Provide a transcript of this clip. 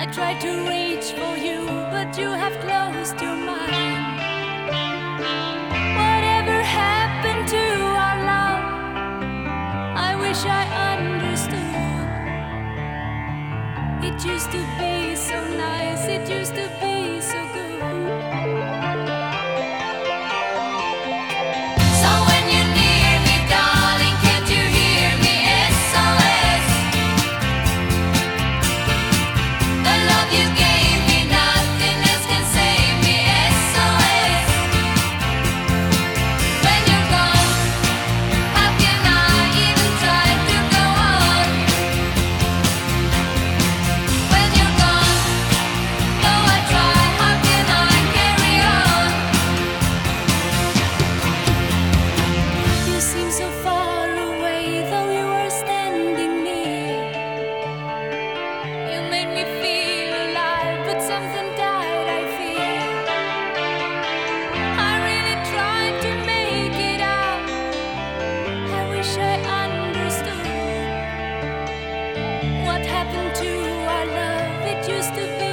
I tried to reach for you, but you have closed your mind. Whatever happened to our love? I wish I understood. It used to happened to our love? It used to be.